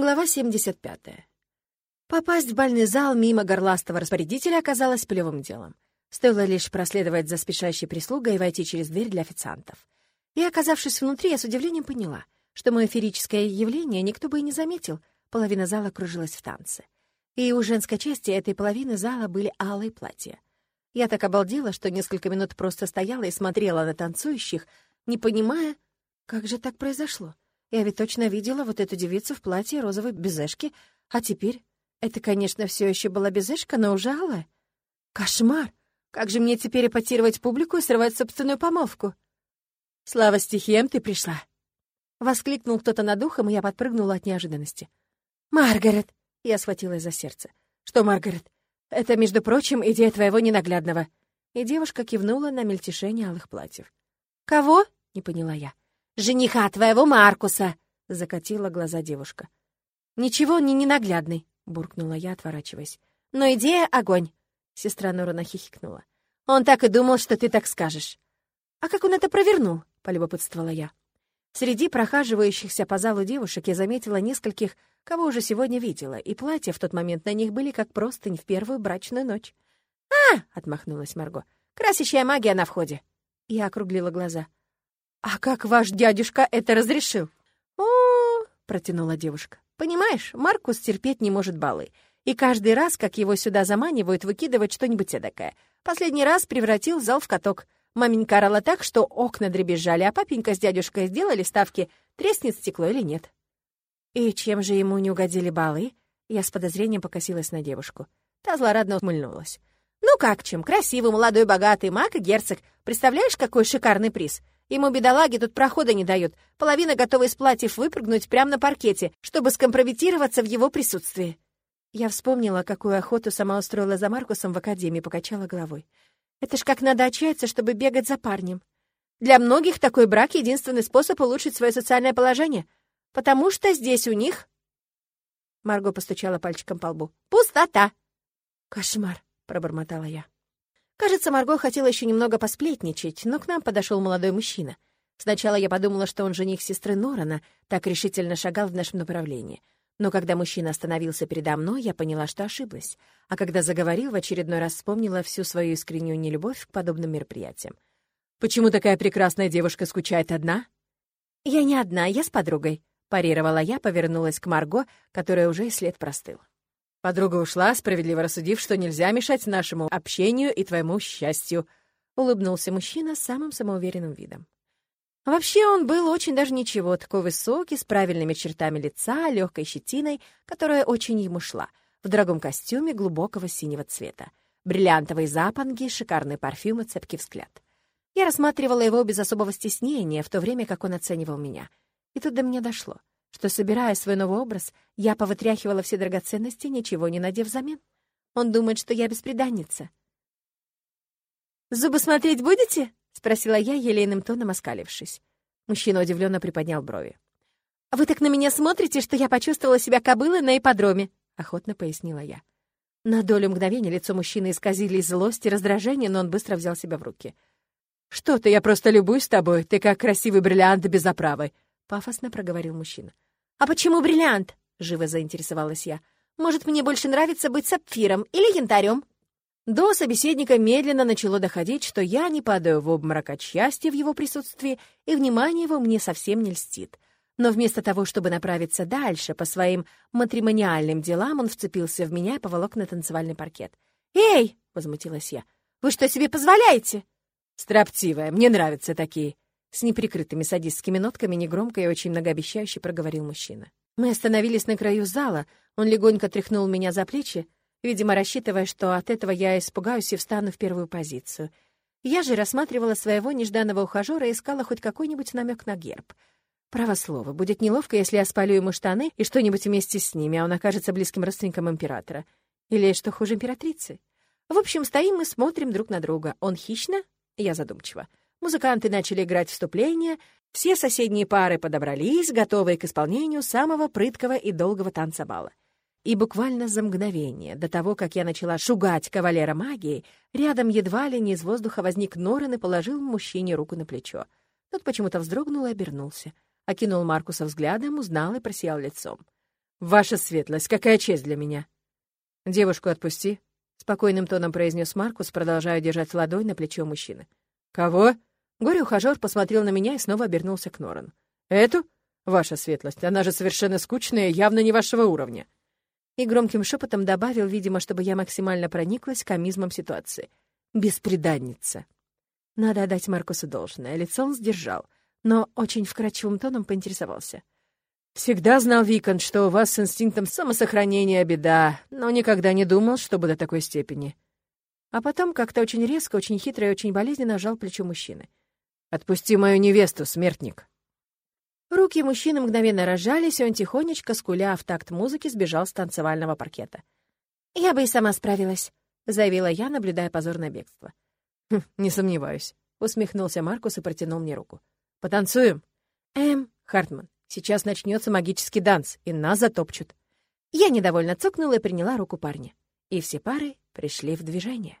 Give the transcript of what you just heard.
Глава 75. Попасть в бальный зал мимо горластого распорядителя оказалось плевым делом. Стоило лишь проследовать за спешащей прислугой и войти через дверь для официантов. И, оказавшись внутри, я с удивлением поняла, что мое ферическое явление никто бы и не заметил, половина зала кружилась в танце. И у женской части этой половины зала были алые платья. Я так обалдела, что несколько минут просто стояла и смотрела на танцующих, не понимая, как же так произошло. Я ведь точно видела вот эту девицу в платье розовой безешки, а теперь... Это, конечно, все еще была безешка, но уже алая. Кошмар! Как же мне теперь эпатировать публику и срывать собственную помолвку? «Слава стихиям, ты пришла!» Воскликнул кто-то над ухом, и я подпрыгнула от неожиданности. «Маргарет!» — я схватилась за сердце. «Что, Маргарет? Это, между прочим, идея твоего ненаглядного». И девушка кивнула на мельтешение алых платьев. «Кого?» — не поняла я. «Жениха твоего Маркуса!» — закатила глаза девушка. «Ничего не ненаглядный», — буркнула я, отворачиваясь. «Но идея — огонь!» — сестра Нора хихикнула. «Он так и думал, что ты так скажешь». «А как он это провернул?» — полюбопытствовала я. Среди прохаживающихся по залу девушек я заметила нескольких, кого уже сегодня видела, и платья в тот момент на них были как простынь в первую брачную ночь. «А!» — отмахнулась Марго. «Красящая магия на входе!» Я округлила глаза. «А как ваш дядюшка это разрешил?» «О, -о, -о протянула девушка. «Понимаешь, Маркус терпеть не может балы, и каждый раз, как его сюда заманивают, выкидывать что-нибудь эдакое. Последний раз превратил зал в каток. Маменька орала так, что окна дребезжали, а папенька с дядюшкой сделали ставки, треснет стекло или нет». «И чем же ему не угодили балы?» Я с подозрением покосилась на девушку. Та злорадно ухмыльнулась. «Ну как чем? Красивый, молодой, богатый, маг и герцог. Представляешь, какой шикарный приз? Ему, бедолаги, тут прохода не дают. Половина готова из платьев выпрыгнуть прямо на паркете, чтобы скомпрометироваться в его присутствии. Я вспомнила, какую охоту сама устроила за Маркусом в академии, покачала головой. Это ж как надо отчаяться, чтобы бегать за парнем. Для многих такой брак — единственный способ улучшить свое социальное положение, потому что здесь у них... Марго постучала пальчиком по лбу. «Пустота!» «Кошмар!» — пробормотала я. Кажется, Марго хотела еще немного посплетничать, но к нам подошел молодой мужчина. Сначала я подумала, что он жених сестры Норана, так решительно шагал в нашем направлении. Но когда мужчина остановился передо мной, я поняла, что ошиблась. А когда заговорил, в очередной раз вспомнила всю свою искреннюю нелюбовь к подобным мероприятиям. «Почему такая прекрасная девушка скучает одна?» «Я не одна, я с подругой», — парировала я, повернулась к Марго, которая уже и след простыл. Подруга ушла, справедливо рассудив, что нельзя мешать нашему общению и твоему счастью», — улыбнулся мужчина самым самоуверенным видом. Вообще он был очень даже ничего, такой высокий, с правильными чертами лица, легкой щетиной, которая очень ему шла, в дорогом костюме глубокого синего цвета, бриллиантовые запонги, шикарный парфюм и цепкий взгляд. Я рассматривала его без особого стеснения, в то время как он оценивал меня. И тут до меня дошло что, собирая свой новый образ, я повытряхивала все драгоценности, ничего не надев взамен. Он думает, что я бесприданница. «Зубы смотреть будете?» — спросила я, елейным тоном оскалившись. Мужчина удивленно приподнял брови. «Вы так на меня смотрите, что я почувствовала себя кобылой на ипподроме», — охотно пояснила я. На долю мгновения лицо мужчины исказили злость и раздражение, но он быстро взял себя в руки. «Что ты, я просто любуюсь тобой, ты как красивый бриллиант без оправы», — пафосно проговорил мужчина. «А почему бриллиант?» — живо заинтересовалась я. «Может, мне больше нравится быть сапфиром или янтарем?» До собеседника медленно начало доходить, что я не падаю в обморок от счастья в его присутствии, и внимание его мне совсем не льстит. Но вместо того, чтобы направиться дальше по своим матримониальным делам, он вцепился в меня и поволок на танцевальный паркет. «Эй!» — возмутилась я. «Вы что себе позволяете?» «Строптивая, мне нравятся такие», с неприкрытыми садистскими нотками негромко и очень многообещающе проговорил мужчина. Мы остановились на краю зала, он легонько тряхнул меня за плечи, видимо, рассчитывая, что от этого я испугаюсь и встану в первую позицию. Я же рассматривала своего нежданного ухажера и искала хоть какой-нибудь намек на герб. Право слово, будет неловко, если я спалю ему штаны и что-нибудь вместе с ними, а он окажется близким родственником императора. Или, что хуже, императрицы. В общем, стоим мы, смотрим друг на друга. Он хищно, я задумчиво. Музыканты начали играть вступление, все соседние пары подобрались, готовые к исполнению самого прыткого и долгого танца бала. И буквально за мгновение до того, как я начала шугать кавалера магией, рядом едва ли не из воздуха возник Норан и положил мужчине руку на плечо. Тот почему-то вздрогнул и обернулся. Окинул Маркуса взглядом, узнал и просиял лицом. «Ваша светлость, какая честь для меня!» «Девушку отпусти», — спокойным тоном произнес Маркус, продолжая держать ладонь на плечо мужчины. «Кого?» Горе-ухажёр посмотрел на меня и снова обернулся к Норану. «Эту? Ваша светлость, она же совершенно скучная, явно не вашего уровня». И громким шепотом добавил, видимо, чтобы я максимально прониклась комизмом ситуации. «Беспреданница». Надо отдать Маркусу должное, лицо он сдержал, но очень вкрадчивым тоном поинтересовался. «Всегда знал, Викон, что у вас с инстинктом самосохранения беда, но никогда не думал, чтобы до такой степени». А потом как-то очень резко, очень хитро и очень болезненно жал плечо мужчины. «Отпусти мою невесту, смертник!» Руки мужчины мгновенно разжались, и он тихонечко, скуля в такт музыки, сбежал с танцевального паркета. «Я бы и сама справилась», — заявила я, наблюдая позорное бегство. «Хм, «Не сомневаюсь», — усмехнулся Маркус и протянул мне руку. «Потанцуем?» «Эм, Хартман, сейчас начнется магический данс, и нас затопчут». Я недовольно цокнула и приняла руку парня. И все пары пришли в движение.